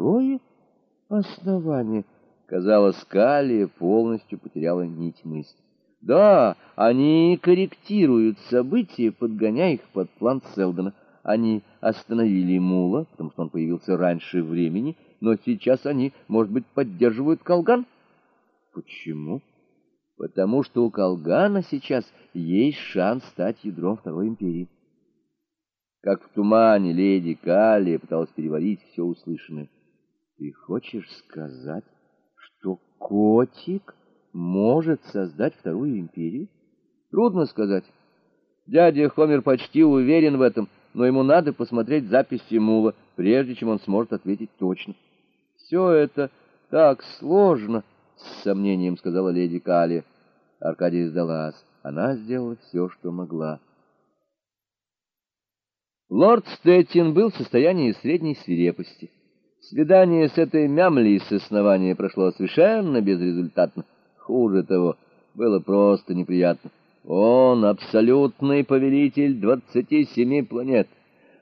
другое основание. Казалось, Калия полностью потеряла нить мысли. Да, они корректируют события, подгоняя их под план Селдона. Они остановили Мула, потому что он появился раньше времени, но сейчас они, может быть, поддерживают Колган? Почему? Потому что у Колгана сейчас есть шанс стать ядром Второй империи. Как в тумане леди Калия пыталась переварить все услышанное. Ты хочешь сказать, что котик может создать Вторую империю? Трудно сказать. Дядя Хомер почти уверен в этом, но ему надо посмотреть записи Мула, прежде чем он сможет ответить точно. Все это так сложно, с сомнением сказала леди Калия. Аркадия сдалась. Она сделала все, что могла. Лорд Стеттин был в состоянии средней свирепости. Свидание с этой мямлей с основания прошло совершенно безрезультатно. Хуже того, было просто неприятно. Он абсолютный повелитель двадцати семи планет,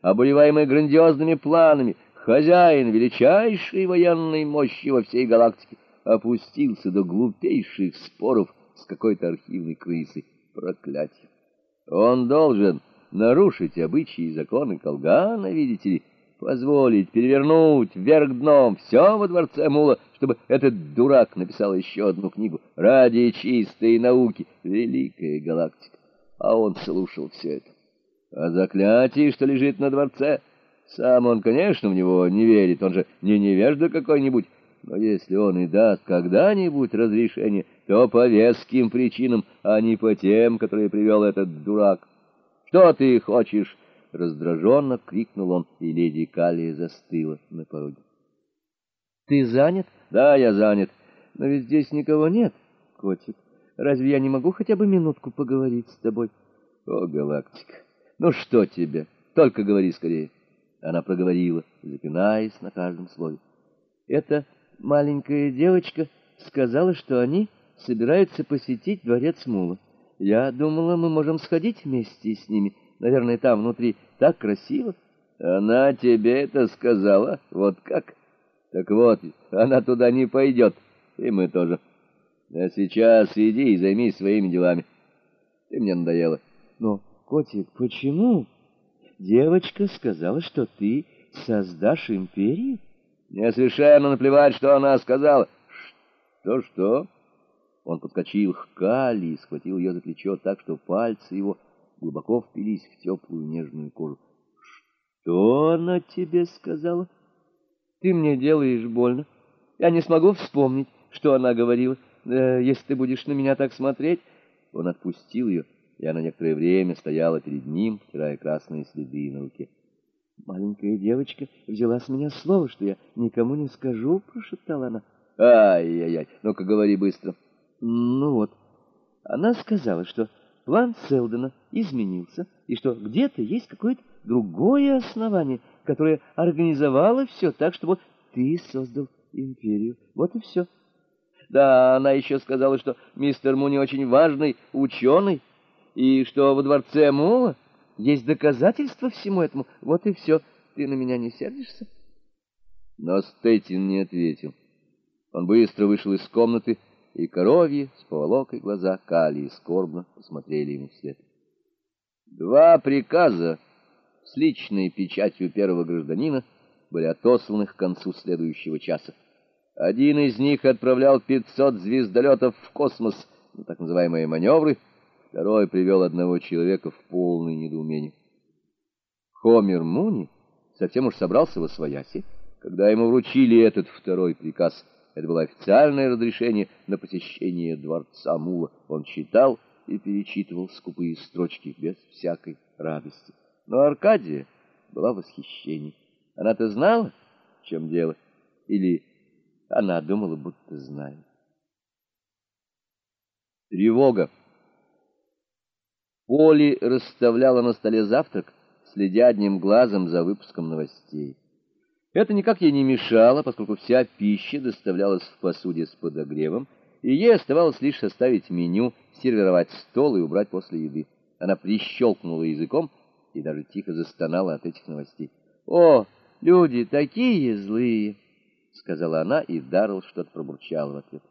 обуреваемый грандиозными планами, хозяин величайшей военной мощи во всей галактике, опустился до глупейших споров с какой-то архивной крысой. Проклятие! Он должен нарушить обычаи и законы Колгана, видите ли, позволить перевернуть вверх дном все во дворце Мула, чтобы этот дурак написал еще одну книгу ради чистой науки, великая галактика. А он слушал все это. А заклятие, что лежит на дворце, сам он, конечно, в него не верит, он же не невежда какой-нибудь, но если он и даст когда-нибудь разрешение, то по веским причинам, а не по тем, которые привел этот дурак. Что ты хочешь? Раздраженно крикнул он, и леди Калия застыла на пороге. Ты занят? Да, я занят. Но ведь здесь никого нет, котик. Разве я не могу хотя бы минутку поговорить с тобой? О, галактика, ну что тебе? Только говори скорее. Она проговорила, запинаясь на каждом слове. Эта маленькая девочка сказала, что они собираются посетить дворец Мула. Я думала, мы можем сходить вместе с ними. Наверное, там внутри так красиво. Она тебе это сказала? Вот как? Так вот, она туда не пойдет, и мы тоже. А сейчас иди и займись своими делами. Ты мне надоела. Но, котик, почему? Девочка сказала, что ты создашь империю? Мне совершенно наплевать, что она сказала. Что-что? Он подскочил к Кали и схватил ее за плечо так, что пальцы его глубоко впились в теплую нежную кожу. «Что она тебе сказала?» «Ты мне делаешь больно. Я не смогу вспомнить, что она говорила. Э, если ты будешь на меня так смотреть...» Он отпустил ее, и она некоторое время стояла перед ним, втирая красные следы на руке. «Маленькая девочка взяла с меня слово, что я никому не скажу», — прошептала она. «Ай-яй-яй, ну-ка говори быстро». Ну вот, она сказала, что план Селдона изменился, и что где-то есть какое-то другое основание, которое организовало все так, чтобы ты создал империю. Вот и все. Да, она еще сказала, что мистер Муни очень важный ученый, и что во дворце Мула есть доказательства всему этому. Вот и все. Ты на меня не сердишься? Но Стейтин не ответил. Он быстро вышел из комнаты и коровьи с поволокой глаза Кали скорбно посмотрели ему вслед. Два приказа с личной печатью первого гражданина были отосланы к концу следующего часа. Один из них отправлял 500 звездолетов в космос на так называемые маневры, второй привел одного человека в полное недоумение. Хомер Муни совсем уж собрался во свояси, когда ему вручили этот второй приказ — это было официальное разрешение на посещение дворца Мула. Он читал и перечитывал скупые строчки без всякой радости. Но Аркадия была в восхищении. Она-то знала, в чем дело? Или она думала, будто знает? Тревога. Поли расставляла на столе завтрак, следя одним глазом за выпуском новостей. Это никак ей не мешало, поскольку вся пища доставлялась в посуде с подогревом, и ей оставалось лишь составить меню, сервировать стол и убрать после еды. Она прищелкнула языком и даже тихо застонала от этих новостей. «О, люди такие злые! — сказала она, и Даррелл что-то пробурчал в ответ.